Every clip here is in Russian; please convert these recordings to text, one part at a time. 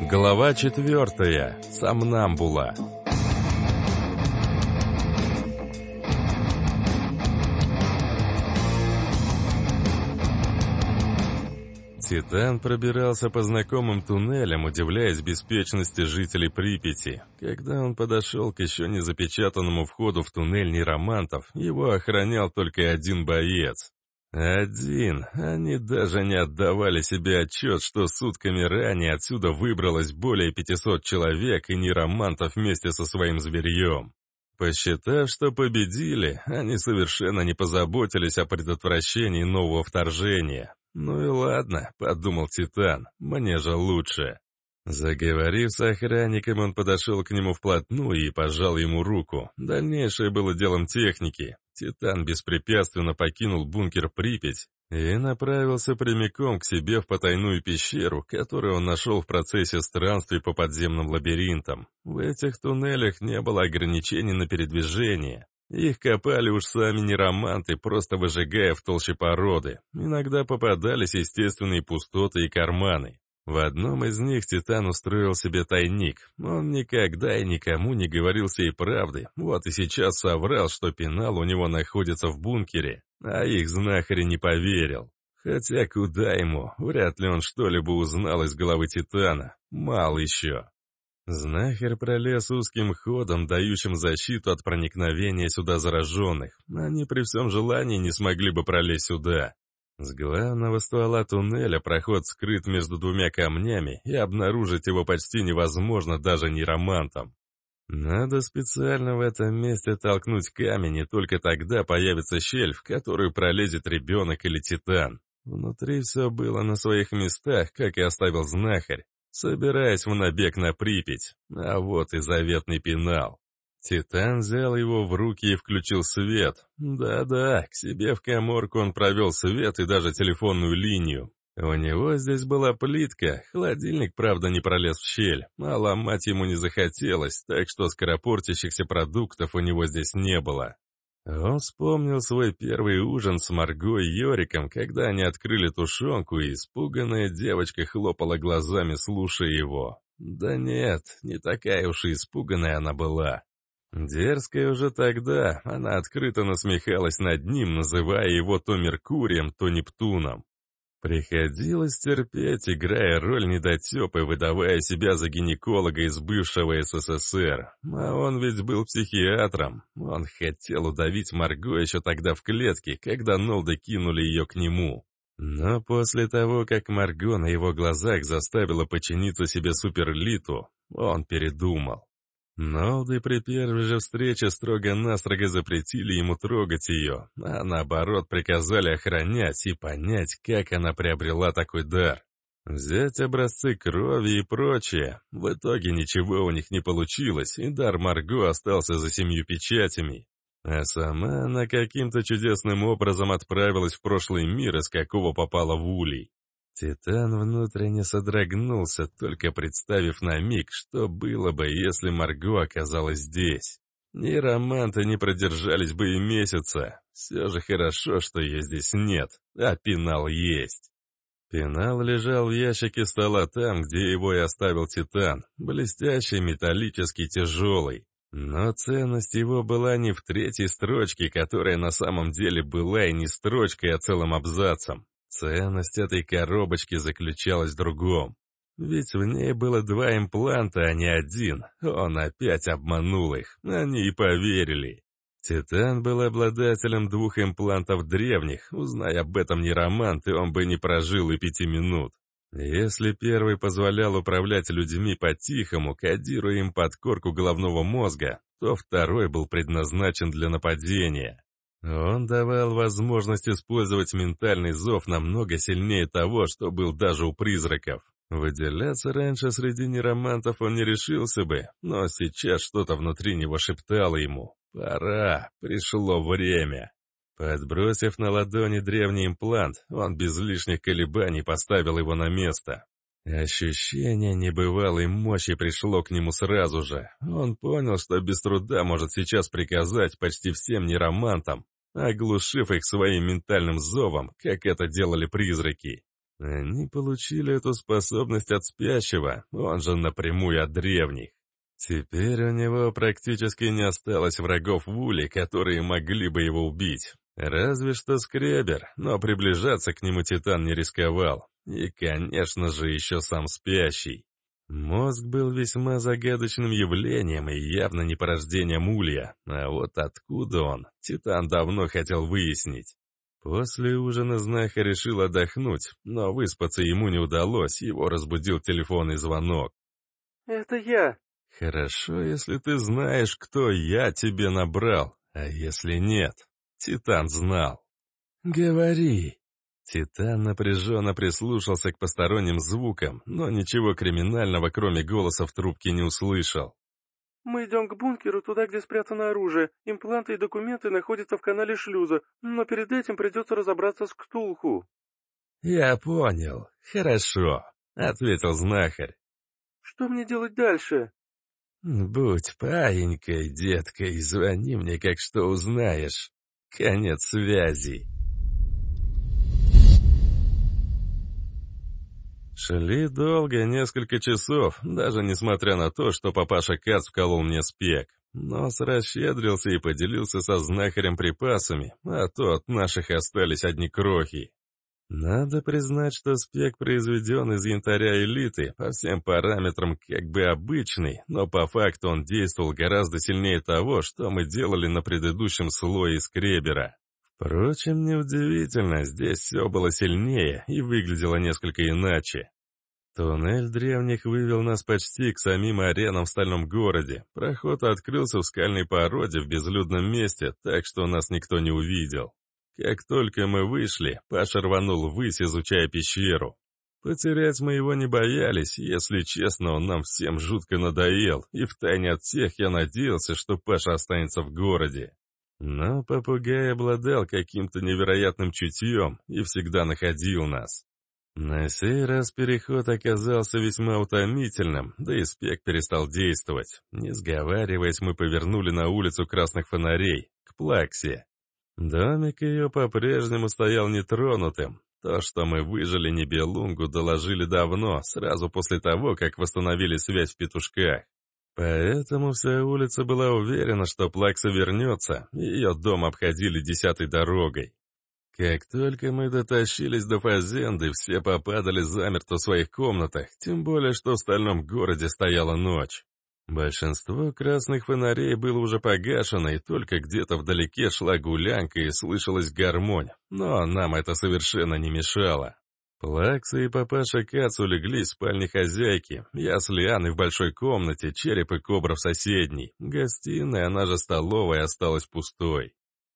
Глава четвертая. Самнамбула. Титан пробирался по знакомым туннелям, удивляясь беспечности жителей Припяти. Когда он подошел к еще не запечатанному входу в туннель Неромантов, его охранял только один боец. Один. Они даже не отдавали себе отчет, что сутками ранее отсюда выбралось более 500 человек и неромантов вместе со своим зверьем. Посчитав, что победили, они совершенно не позаботились о предотвращении нового вторжения. «Ну и ладно», — подумал Титан, — «мне же лучше». Заговорив с охранником, он подошел к нему вплотную и пожал ему руку. Дальнейшее было делом техники. Титан беспрепятственно покинул бункер Припять и направился прямиком к себе в потайную пещеру, которую он нашел в процессе странствий по подземным лабиринтам. В этих туннелях не было ограничений на передвижение. Их копали уж сами нероманты, просто выжигая в толще породы. Иногда попадались естественные пустоты и карманы. В одном из них Титан устроил себе тайник. Он никогда и никому не говорил всей правды. Вот и сейчас соврал, что пенал у него находится в бункере. А их знахарь не поверил. Хотя куда ему? Вряд ли он что-либо узнал из головы Титана. Мало еще. Знахарь пролез узким ходом, дающим защиту от проникновения сюда зараженных. Они при всем желании не смогли бы пролезть сюда. С главного ствола туннеля проход скрыт между двумя камнями, и обнаружить его почти невозможно даже неромантом. Надо специально в этом месте толкнуть камень, и только тогда появится щель, в которую пролезет ребенок или титан. Внутри все было на своих местах, как и оставил знахарь собираясь в набег на Припять. А вот и заветный пенал. Титан взял его в руки и включил свет. Да-да, к себе в коморку он провел свет и даже телефонную линию. У него здесь была плитка, холодильник, правда, не пролез в щель, а ломать ему не захотелось, так что скоропортящихся продуктов у него здесь не было. Он вспомнил свой первый ужин с Марго и Йориком, когда они открыли тушенку, и испуганная девочка хлопала глазами, слушая его. Да нет, не такая уж и испуганная она была. Дерзкая уже тогда, она открыто насмехалась над ним, называя его то Меркурием, то Нептуном. Приходилось терпеть, играя роль недотепы, выдавая себя за гинеколога из бывшего СССР. А он ведь был психиатром. Он хотел удавить Марго еще тогда в клетке, когда Нолды кинули ее к нему. Но после того, как Марго на его глазах заставила починиться себе суперлиту, он передумал. Нолды при первой же встрече строго-настрого запретили ему трогать ее, а наоборот приказали охранять и понять, как она приобрела такой дар. Взять образцы крови и прочее. В итоге ничего у них не получилось, и дар Марго остался за семью печатями. А сама она каким-то чудесным образом отправилась в прошлый мир, из какого попала в улей. Титан внутренне содрогнулся, только представив на миг, что было бы, если Марго оказалась здесь. Ни романты не продержались бы и месяца. Все же хорошо, что ее здесь нет, а пенал есть. Пенал лежал в ящике стола там, где его и оставил Титан, блестящий, металлический, тяжелый. Но ценность его была не в третьей строчке, которая на самом деле была и не строчкой, а целым абзацем. Ценность этой коробочки заключалась в другом. Ведь в ней было два импланта, а не один. Он опять обманул их. Они и поверили. Титан был обладателем двух имплантов древних. Узнай об этом не романт, и он бы не прожил и пяти минут. Если первый позволял управлять людьми по-тихому, кодируя им подкорку головного мозга, то второй был предназначен для нападения. Он давал возможность использовать ментальный зов намного сильнее того, что был даже у призраков. Выделяться раньше среди неромантов он не решился бы, но сейчас что-то внутри него шептало ему. «Пора, пришло время». Подбросив на ладони древний имплант, он без лишних колебаний поставил его на место. Ощущение небывалой мощи пришло к нему сразу же. Он понял, что без труда может сейчас приказать почти всем неромантам, оглушив их своим ментальным зовом, как это делали призраки. Они получили эту способность от спящего, он же напрямую от древних. Теперь у него практически не осталось врагов в Уле, которые могли бы его убить. Разве что скребер, но приближаться к нему Титан не рисковал. И, конечно же, еще сам спящий. Мозг был весьма загадочным явлением и явно не порождением Улья, а вот откуда он, Титан давно хотел выяснить. После ужина знахарь решил отдохнуть, но выспаться ему не удалось, его разбудил телефонный звонок. «Это я», Хорошо, если ты знаешь, кто я тебе набрал, а если нет, Титан знал. Говори. Титан напряженно прислушался к посторонним звукам, но ничего криминального, кроме голоса в трубке, не услышал. «Мы идем к бункеру, туда, где спрятано оружие. Импланты и документы находятся в канале шлюза, но перед этим придется разобраться с Ктулху». «Я понял. Хорошо», — ответил знахарь. «Что мне делать дальше?» «Будь паенькой, детка, и звони мне, как что узнаешь. Конец связи». Шли долго, несколько часов, даже несмотря на то, что папаша Кац вколол мне спек. Нос расщедрился и поделился со знахарем припасами, а то от наших остались одни крохи. Надо признать, что спек произведен из янтаря элиты, по всем параметрам как бы обычный, но по факту он действовал гораздо сильнее того, что мы делали на предыдущем слое скребера. Впрочем, неудивительно, здесь все было сильнее и выглядело несколько иначе. Туннель древних вывел нас почти к самим аренам в стальном городе. Проход открылся в скальной породе в безлюдном месте, так что нас никто не увидел. Как только мы вышли, Паша рванул ввысь, изучая пещеру. Потерять мы его не боялись, если честно, он нам всем жутко надоел, и втайне от всех я надеялся, что Паша останется в городе. Но попугай обладал каким-то невероятным чутьем и всегда находил нас. На сей раз переход оказался весьма утомительным, да и спек перестал действовать. Не сговариваясь, мы повернули на улицу красных фонарей, к Плаксе. Домик ее по-прежнему стоял нетронутым. То, что мы выжили Небелунгу, доложили давно, сразу после того, как восстановили связь в петушках. Поэтому вся улица была уверена, что Плакса вернется, ее дом обходили десятой дорогой. Как только мы дотащились до Фазенды, все попадали замерто в своих комнатах, тем более, что в стальном городе стояла ночь. Большинство красных фонарей было уже погашено, и только где-то вдалеке шла гулянка и слышалась гармонь, но нам это совершенно не мешало. Плакса и папаша Кац улеглись в спальне хозяйки, я с Лианой в большой комнате, череп и кобра в соседней, гостиная, она же столовая, осталась пустой.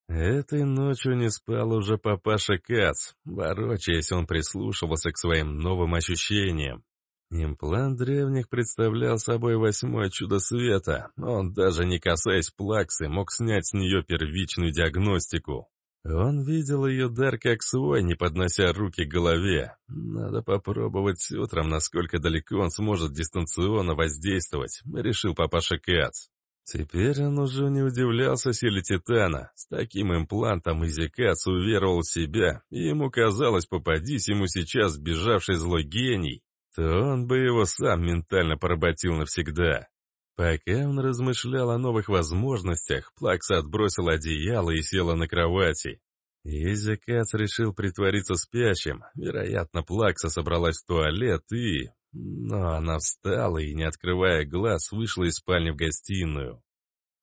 Этой ночью не спал уже папаша Кац, ворочаясь, он прислушивался к своим новым ощущениям. Имплант древних представлял собой восьмое чудо света. Он, даже не касаясь плаксы, мог снять с нее первичную диагностику. Он видел ее дар как свой, не поднося руки к голове. Надо попробовать утром, насколько далеко он сможет дистанционно воздействовать, решил папаша Кац. Теперь он уже не удивлялся силе Титана. С таким имплантом Изи Кац уверовал в себя, и ему казалось, попадись ему сейчас сбежавший злой гений, то он бы его сам ментально поработил навсегда. Пока он размышлял о новых возможностях, Плакса отбросил одеяло и села на кровати. Изи Кац решил притвориться спящим. Вероятно, Плакса собралась в туалет и... Но она встала и, не открывая глаз, вышла из спальни в гостиную.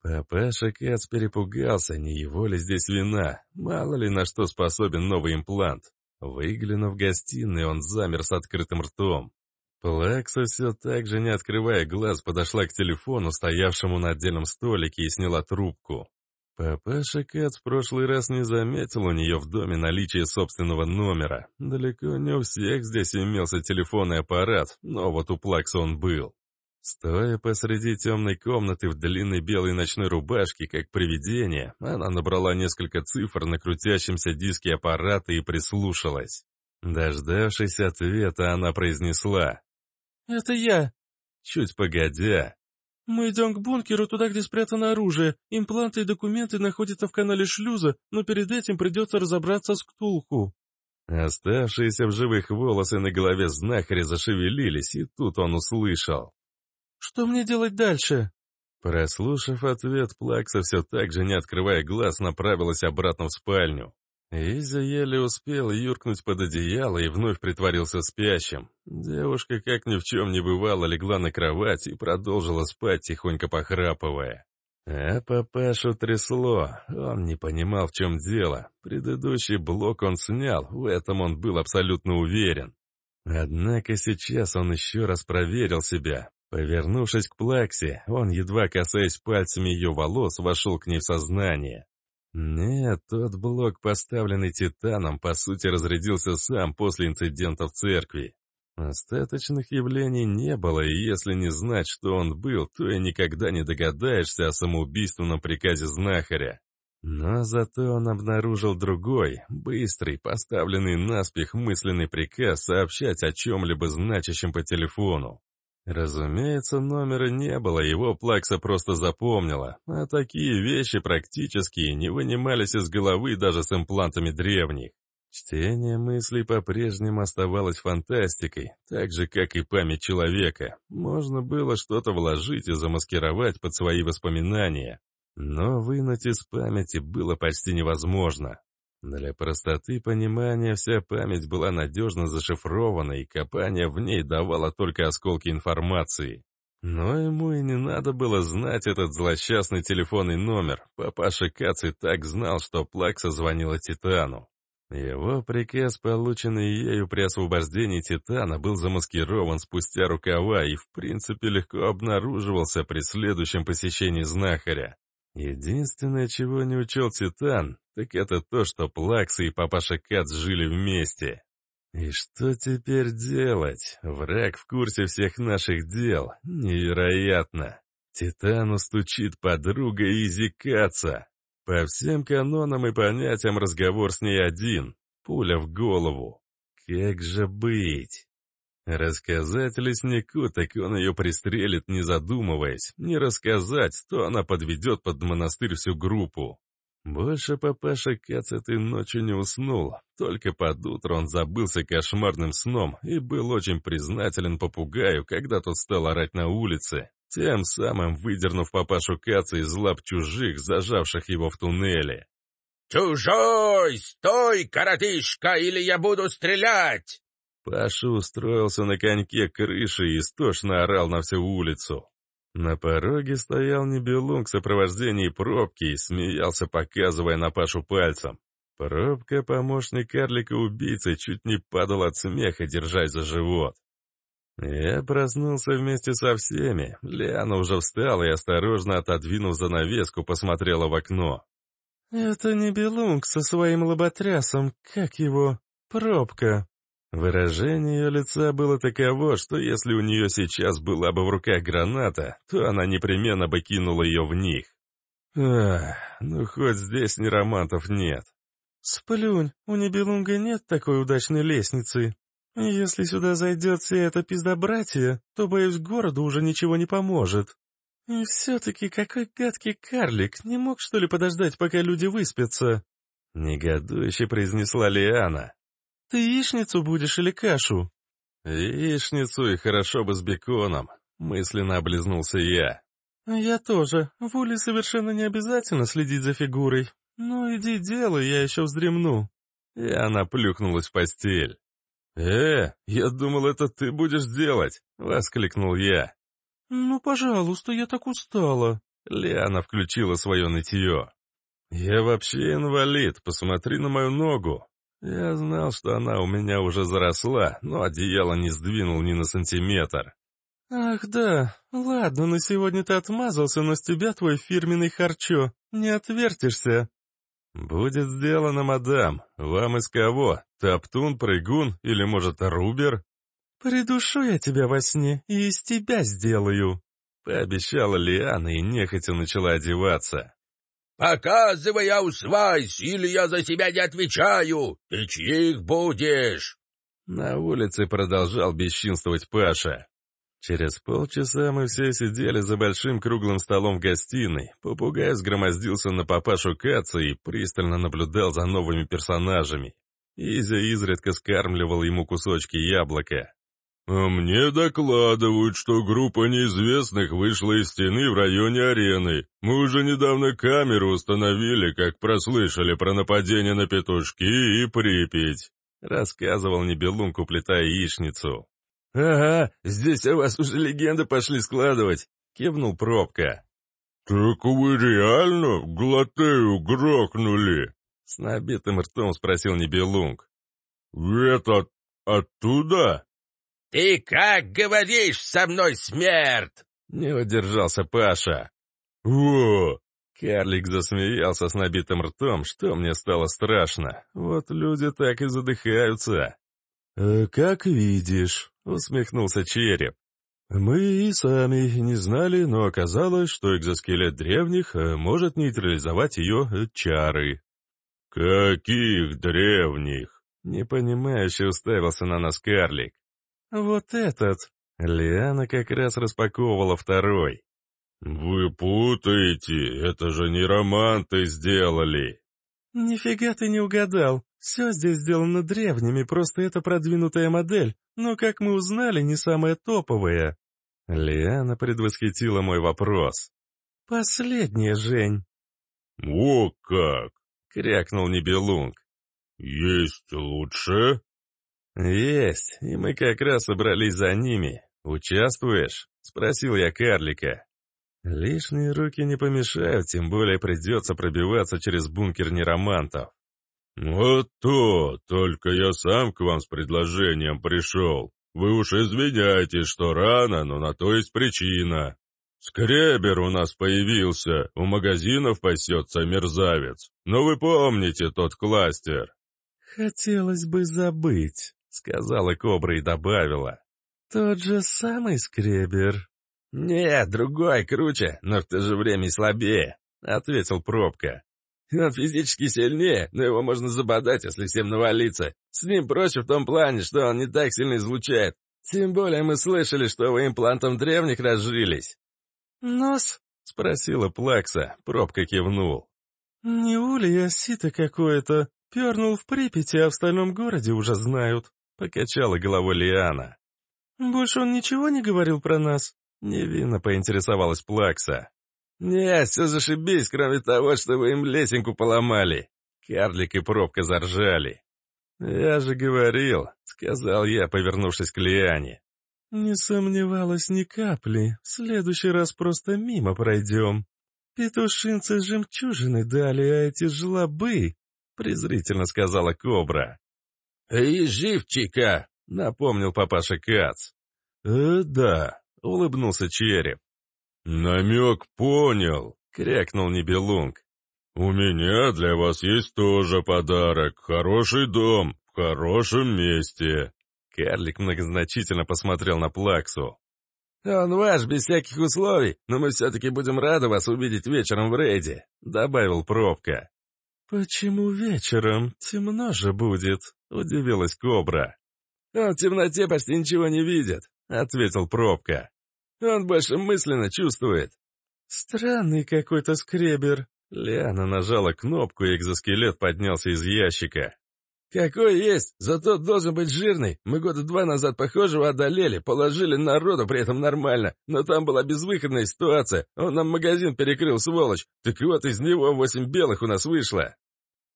Папаша Кац перепугался, не его ли здесь вина, мало ли на что способен новый имплант. Выглянув в гостиную, он замер с открытым ртом. Плакса все так же, не открывая глаз, подошла к телефону, стоявшему на отдельном столике, и сняла трубку. Папаша Кэт в прошлый раз не заметил у нее в доме наличие собственного номера. Далеко не у всех здесь имелся телефонный аппарат, но вот у Плакса он был. Стоя посреди темной комнаты в длинной белой ночной рубашке, как привидение, она набрала несколько цифр на крутящемся диске аппарата и прислушалась. Дождавшись ответа, она произнесла «Это я!» Чуть погодя. «Мы идем к бункеру, туда, где спрятано оружие. Импланты и документы находятся в канале шлюза, но перед этим придется разобраться с Ктулху». Оставшиеся в живых волосы на голове знахаря зашевелились, и тут он услышал. «Что мне делать дальше?» Прослушав ответ, Плакса все так же, не открывая глаз, направилась обратно в спальню. Изя еле успел юркнуть под одеяло и вновь притворился спящим. Девушка, как ни в чем не бывало, легла на кровать и продолжила спать, тихонько похрапывая. А папашу трясло, он не понимал, в чем дело. Предыдущий блок он снял, в этом он был абсолютно уверен. Однако сейчас он еще раз проверил себя. Повернувшись к Плаксе, он, едва касаясь пальцами ее волос, вошел к ней в сознание. Нет, тот блок, поставленный Титаном, по сути разрядился сам после инцидента в церкви. Остаточных явлений не было, и если не знать, что он был, то и никогда не догадаешься о самоубийственном приказе знахаря. Но зато он обнаружил другой, быстрый, поставленный наспех мысленный приказ сообщать о чем-либо значащем по телефону. Разумеется, номера не было, его Плакса просто запомнила, а такие вещи практически не вынимались из головы даже с имплантами древних. Чтение мыслей по-прежнему оставалось фантастикой, так же, как и память человека. Можно было что-то вложить и замаскировать под свои воспоминания, но вынуть из памяти было почти невозможно. Для простоты понимания вся память была надежно зашифрована, и копание в ней давало только осколки информации. Но ему и не надо было знать этот злосчастный телефонный номер. Папаша Кац и так знал, что Плакса звонила Титану. Его приказ, полученный ею при освобождении Титана, был замаскирован спустя рукава и, в принципе, легко обнаруживался при следующем посещении знахаря. Единственное, чего не учел Титан, так это то, что Плакса и папаша Кац жили вместе. И что теперь делать? Враг в курсе всех наших дел. Невероятно. Титану стучит подруга Изи Каца. По всем канонам и понятиям разговор с ней один. Пуля в голову. Как же быть? Рассказать леснику, так он ее пристрелит, не задумываясь. Не рассказать, то она подведет под монастырь всю группу. Больше папаша Кац этой ночью не уснул. Только под утро он забылся кошмарным сном и был очень признателен попугаю, когда тот стал орать на улице, тем самым выдернув папашу Каца из лап чужих, зажавших его в туннеле. «Чужой! Стой, коротышка, или я буду стрелять!» Паша устроился на коньке крыши и истошно орал на всю улицу. На пороге стоял Небелунг в сопровождении пробки и смеялся, показывая на Пашу пальцем. Пробка, помощник карлика-убийцы, чуть не падал от смеха, держась за живот. Я проснулся вместе со всеми. Лиана уже встала и, осторожно отодвинув занавеску, посмотрела в окно. «Это не Белунг со своим лоботрясом, как его? Пробка», Выражение ее лица было таково, что если у нее сейчас была бы в руках граната, то она непременно бы кинула ее в них. Ах, ну хоть здесь ни романтов нет. Сплюнь, у Небелунга нет такой удачной лестницы. Если сюда зайдет вся эта пиздобратья, то, боюсь, городу уже ничего не поможет. И все-таки какой гадкий карлик, не мог что ли подождать, пока люди выспятся? Негодующе произнесла Лиана. «Ты яичницу будешь или кашу?» «Яичницу и хорошо бы с беконом», — мысленно облизнулся я. «Я тоже. Вуле совершенно не обязательно следить за фигурой. Ну, иди делай, я еще вздремну». И она плюхнулась в постель. «Э, я думал, это ты будешь делать!» — воскликнул я. «Ну, пожалуйста, я так устала». Лиана включила свое нытье. «Я вообще инвалид, посмотри на мою ногу. Я знал, что она у меня уже заросла, но одеяло не сдвинул ни на сантиметр. «Ах да, ладно, на сегодня ты отмазался, но с тебя твой фирменный харчо, не отвертишься». «Будет сделано, мадам. Вам из кого? Топтун, прыгун или, может, рубер?» «Придушу я тебя во сне и из тебя сделаю», — пообещала Лиана и нехотя начала одеваться. «Показывай, аусвайс, или я за себя не отвечаю! Ты чьих будешь?» На улице продолжал бесчинствовать Паша. Через полчаса мы все сидели за большим круглым столом в гостиной. Попугай сгромоздился на папашу Каца и пристально наблюдал за новыми персонажами. Изя изредка скармливал ему кусочки яблока. «А мне докладывают, что группа неизвестных вышла из стены в районе арены. Мы уже недавно камеру установили, как прослышали про нападение на петушки и Припять», — рассказывал Небелунг, уплетая яичницу. «Ага, здесь у вас уже легенды пошли складывать», — кивнул Пробка. «Так вы реально Глотею грохнули?» — с набитым ртом спросил Небелунг. «Это оттуда?» «Ты как говоришь со мной, смерть?» Не удержался Паша. «О!» Карлик засмеялся с набитым ртом, что мне стало страшно. Вот люди так и задыхаются. «Э, «Как видишь», — усмехнулся череп. «Мы и сами не знали, но оказалось, что экзоскелет древних э, может нейтрализовать ее э, чары». «Каких древних?» — непонимающе уставился на нас карлик. «Вот этот!» Лиана как раз распаковывала второй. «Вы путаете, это же не романты сделали!» «Нифига ты не угадал. Все здесь сделано древними, просто это продвинутая модель, но, как мы узнали, не самая топовая». Лиана предвосхитила мой вопрос. «Последняя, Жень». «О как!» — крякнул Нибелунг. «Есть лучше?» «Есть, и мы как раз собрались за ними. Участвуешь?» — спросил я карлика. Лишние руки не помешают, тем более придется пробиваться через бункер неромантов. «Вот то, только я сам к вам с предложением пришел. Вы уж извиняйте, что рано, но на то есть причина. Скребер у нас появился, у магазинов пасется мерзавец. Но вы помните тот кластер?» «Хотелось бы забыть», — сказала Кобра и добавила. «Тот же самый скребер». «Нет, другой круче, но в то же время и слабее», — ответил Пробка. «Он физически сильнее, но его можно забодать, если всем навалиться. С ним проще в том плане, что он не так сильно излучает. Тем более мы слышали, что вы имплантом древних разжились». «Нос?» — спросила Плакса. Пробка кивнул. «Не улья, сито какое-то. Пернул в Припяти, а в остальном городе уже знают», — покачала головой Лиана. «Больше он ничего не говорил про нас?» Невинно поинтересовалась Плакса. «Нет, все зашибись, кроме того, что вы им лесенку поломали». Карлик и пробка заржали. «Я же говорил», — сказал я, повернувшись к Лиане. «Не сомневалась ни капли. В следующий раз просто мимо пройдем. Петушинцы жемчужины дали, а эти жлобы...» — презрительно сказала Кобра. «И живчика!» — напомнил папаша Кац. «Э, да», — улыбнулся череп. «Намек понял», — крякнул Нибелунг. «У меня для вас есть тоже подарок. Хороший дом, в хорошем месте». Карлик многозначительно посмотрел на Плаксу. «Он ваш, без всяких условий, но мы все-таки будем рады вас увидеть вечером в рейде», — добавил Пробка. «Почему вечером? Темно же будет», — удивилась Кобра. «Он в темноте почти ничего не видит», — ответил Пробка. «Он больше мысленно чувствует». «Странный какой-то скребер». Лиана нажала кнопку, и экзоскелет поднялся из ящика. «Какой есть, зато должен быть жирный. Мы года два назад похожего одолели, положили народу при этом нормально, но там была безвыходная ситуация, он нам магазин перекрыл, сволочь. Так вот, из него восемь белых у нас вышло».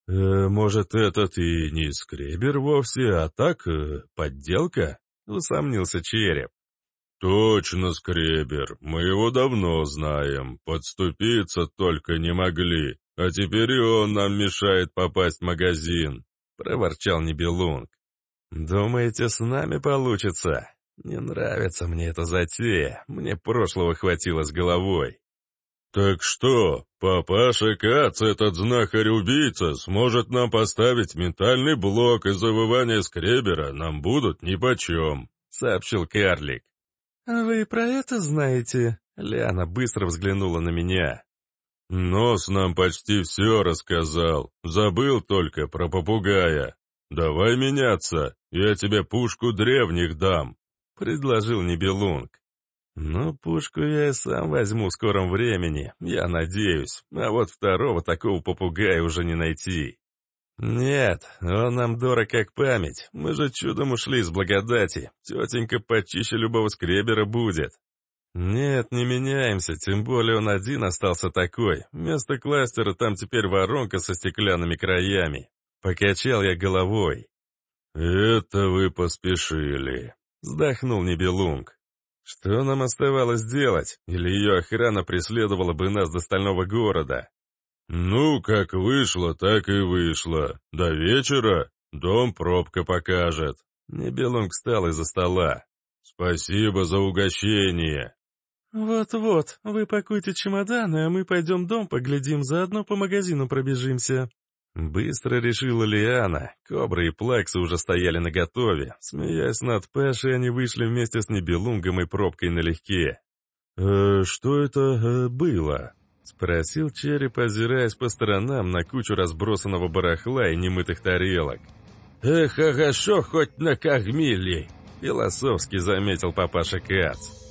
«Э, «Может, этот и не скребер вовсе, а так, э, подделка?» — усомнился череп. «Точно, скребер, мы его давно знаем, подступиться только не могли, а теперь и он нам мешает попасть в магазин». — проворчал Нибелунг. «Думаете, с нами получится? Не нравится мне эта затея, мне прошлого хватило с головой». «Так что, папаша Кац, этот знахарь-убийца, сможет нам поставить ментальный блок, и завывания скребера нам будут нипочем», — сообщил карлик. «Вы про это знаете?» Ляна быстро взглянула на меня. Нос нам почти все рассказал. Забыл только про попугая. Давай меняться, я тебе пушку древних дам», — предложил Нибелунг. «Ну, пушку я и сам возьму в скором времени, я надеюсь, а вот второго такого попугая уже не найти». «Нет, он нам дорог как память. Мы же чудом ушли из благодати. Тетенька почище любого скребера будет». «Нет, не меняемся, тем более он один остался такой. Вместо кластера там теперь воронка со стеклянными краями». Покачал я головой. «Это вы поспешили», — вздохнул Небелунг. «Что нам оставалось делать? Или ее охрана преследовала бы нас до стального города?» «Ну, как вышло, так и вышло. До вечера дом пробка покажет». Небелунг встал из-за стола. «Спасибо за угощение». «Вот-вот, вы пакуйте чемоданы, а мы пойдем дом поглядим, заодно по магазину пробежимся». Быстро решила Лиана. Кобра и Плаксы уже стояли наготове. Смеясь над Пэшей, они вышли вместе с Небелунгом и пробкой налегке. «Э, «Что это э, было?» — спросил Череп, озираясь по сторонам на кучу разбросанного барахла и немытых тарелок. «Эх, хорошо, хоть накормили!» — философски заметил папаша Кац.